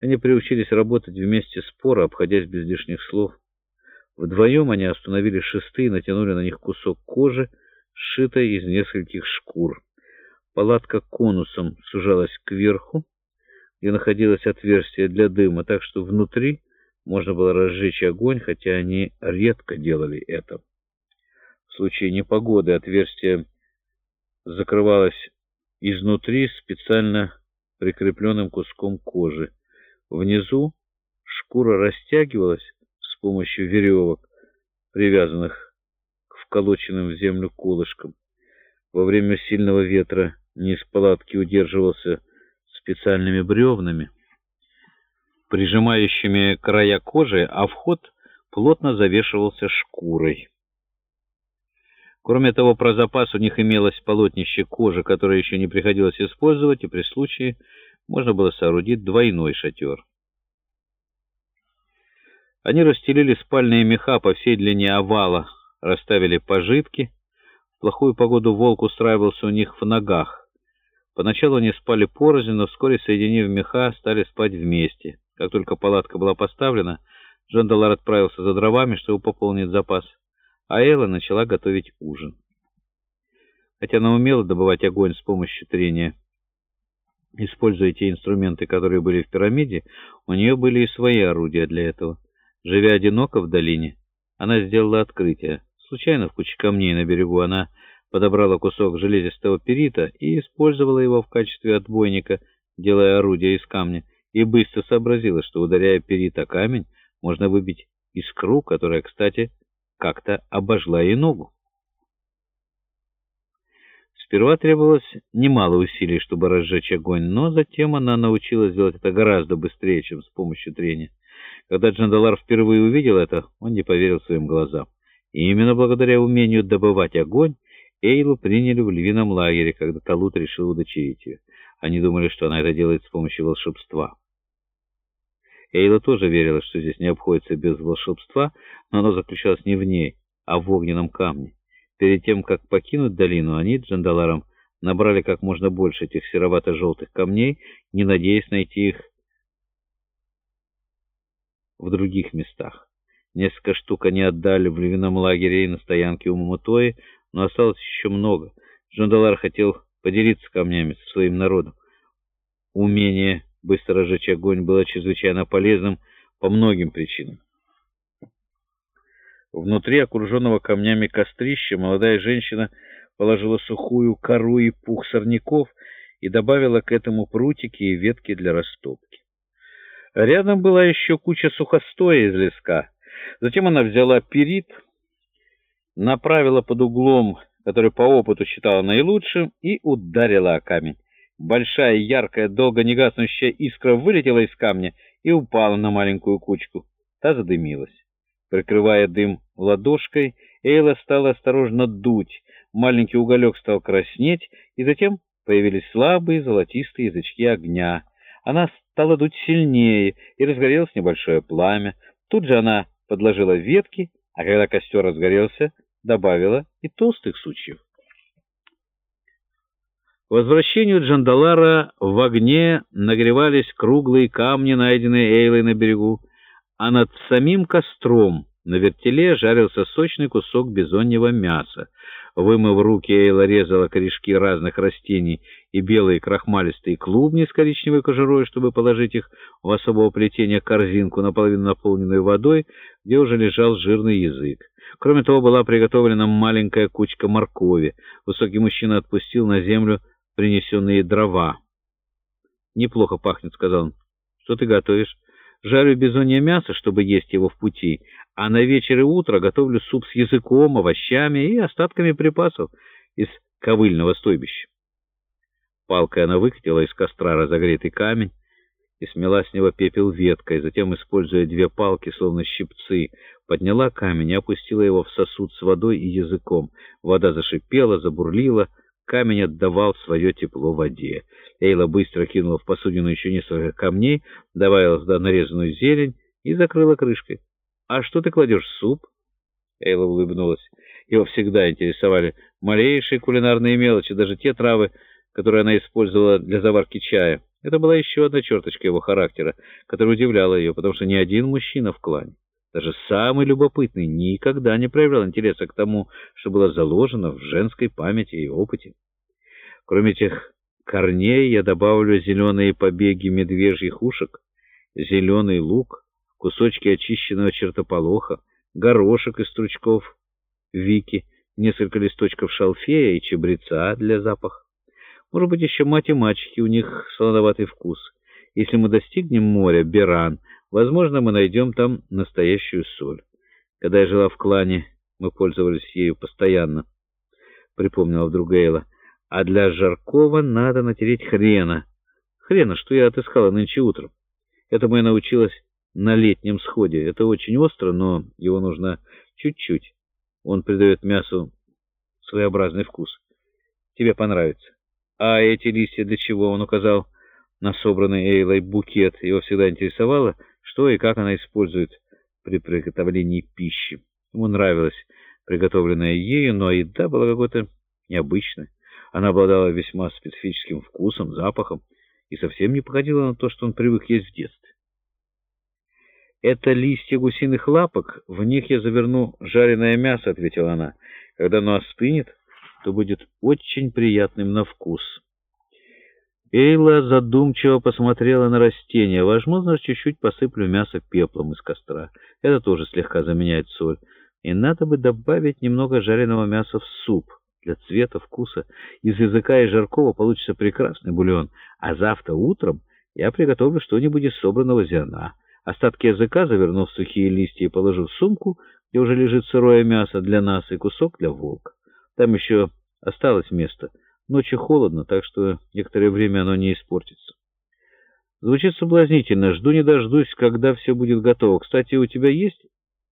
Они приучились работать вместе споро, обходясь без лишних слов. Вдвоем они остановили шесты и натянули на них кусок кожи, сшитой из нескольких шкур. Палатка конусом сужалась кверху, где находилось отверстие для дыма, так что внутри можно было разжечь огонь, хотя они редко делали это. В случае непогоды отверстие закрывалось изнутри специально прикрепленным куском кожи. Внизу шкура растягивалась с помощью веревок, привязанных к вколоченным в землю колышкам. Во время сильного ветра низ палатки удерживался специальными бревнами, прижимающими края кожи, а вход плотно завешивался шкурой. Кроме того, про запас у них имелось полотнище кожи, которое еще не приходилось использовать, и при случае можно было соорудить двойной шатер. Они расстелили спальные меха по всей длине овала, расставили пожитки. В плохую погоду волк устраивался у них в ногах. Поначалу они спали порознь, но вскоре, соединив меха, стали спать вместе. Как только палатка была поставлена, Джон Даллар отправился за дровами, чтобы пополнить запас а Элла начала готовить ужин. Хотя она умела добывать огонь с помощью трения, используя те инструменты, которые были в пирамиде, у нее были и свои орудия для этого. Живя одиноко в долине, она сделала открытие. Случайно в куче камней на берегу она подобрала кусок железистого перита и использовала его в качестве отбойника, делая орудие из камня, и быстро сообразила, что, ударяя перит камень, можно выбить искру, которая, кстати, как-то обожгла ей ногу. Сперва требовалось немало усилий, чтобы разжечь огонь, но затем она научилась делать это гораздо быстрее, чем с помощью трения. Когда Джандалар впервые увидел это, он не поверил своим глазам. И именно благодаря умению добывать огонь Эйлу приняли в львином лагере, когда Талут решил удочерить ее. Они думали, что она это делает с помощью волшебства. Эйла тоже верила, что здесь не обходится без волшебства, но оно заключалось не в ней, а в огненном камне. Перед тем, как покинуть долину, они Джандаларом набрали как можно больше этих серовато-желтых камней, не надеясь найти их в других местах. Несколько штук они отдали в львином лагере и на стоянке у Мамутои, но осталось еще много. Джандалар хотел поделиться камнями со своим народом. Умение Быстро разжечь огонь было чрезвычайно полезным по многим причинам. Внутри окруженного камнями кострища молодая женщина положила сухую кору и пух сорняков и добавила к этому прутики и ветки для растопки. Рядом была еще куча сухостоя из леска. Затем она взяла перит, направила под углом, который по опыту считала наилучшим, и ударила о камень. Большая, яркая, долго не гаснущая искра вылетела из камня и упала на маленькую кучку. Та задымилась. Прикрывая дым ладошкой, Эйла стала осторожно дуть. Маленький уголек стал краснеть, и затем появились слабые золотистые язычки огня. Она стала дуть сильнее, и разгорелось небольшое пламя. Тут же она подложила ветки, а когда костер разгорелся, добавила и толстых сучьев. К возвращению Джандалара в огне нагревались круглые камни, найденные Эйлой на берегу, а над самим костром на вертеле жарился сочный кусок бизоньего мяса. Вымыв руки, Эйла резала корешки разных растений и белые крахмалистые клубни с коричневой кожурой, чтобы положить их в особого плетения корзинку, наполовину наполненную водой, где уже лежал жирный язык. Кроме того, была приготовлена маленькая кучка моркови. Высокий мужчина отпустил на землю принесенные дрова. «Неплохо пахнет», — сказал он. «Что ты готовишь?» «Жарю бизонье мясо, чтобы есть его в пути, а на вечер и утро готовлю суп с языком, овощами и остатками припасов из ковыльного стойбища». Палкой она выкатила из костра разогретый камень и смела с него пепел веткой, затем, используя две палки, словно щипцы, подняла камень и опустила его в сосуд с водой и языком. Вода зашипела, забурлила, Камень отдавал свое тепло воде. Эйла быстро кинула в посудину еще несколько камней, добавила сюда нарезанную зелень и закрыла крышкой. «А что ты кладешь в суп?» Эйла улыбнулась. Его всегда интересовали малейшие кулинарные мелочи, даже те травы, которые она использовала для заварки чая. Это была еще одна черточка его характера, которая удивляла ее, потому что ни один мужчина в клане, даже самый любопытный, никогда не проявлял интереса к тому, что было заложено в женской памяти и опыте. Кроме этих корней я добавлю зеленые побеги медвежьих ушек, зеленый лук, кусочки очищенного чертополоха, горошек из стручков вики, несколько листочков шалфея и чабреца для запаха. Может быть, еще мать и мальчики, у них солоноватый вкус. Если мы достигнем моря, Беран, возможно, мы найдем там настоящую соль. Когда я жила в клане, мы пользовались ею постоянно, припомнила вдруг Эйла. А для жаркого надо натереть хрена. Хрена, что я отыскала нынче утром. Этому я научилась на летнем сходе. Это очень остро, но его нужно чуть-чуть. Он придает мясу своеобразный вкус. Тебе понравится. А эти листья для чего? Он указал на собранный Эйлой букет. Его всегда интересовало, что и как она использует при приготовлении пищи. Ему нравилось приготовленное ею, но еда была какой-то необычной. Она обладала весьма специфическим вкусом, запахом и совсем не походила на то, что он привык есть в детстве. «Это листья гусиных лапок, в них я заверну жареное мясо», — ответила она. «Когда оно остынет, то будет очень приятным на вкус». Эйла задумчиво посмотрела на растения. Возможно, чуть-чуть посыплю мясо пеплом из костра. Это тоже слегка заменяет соль. И надо бы добавить немного жареного мяса в суп. Для цвета, вкуса. Из языка и жаркого получится прекрасный бульон. А завтра утром я приготовлю что-нибудь из собранного зерна. Остатки языка заверну в сухие листья и положу в сумку, где уже лежит сырое мясо для нас и кусок для волка. Там еще осталось место. Ночью холодно, так что некоторое время оно не испортится. Звучит соблазнительно. Жду не дождусь, когда все будет готово. Кстати, у тебя есть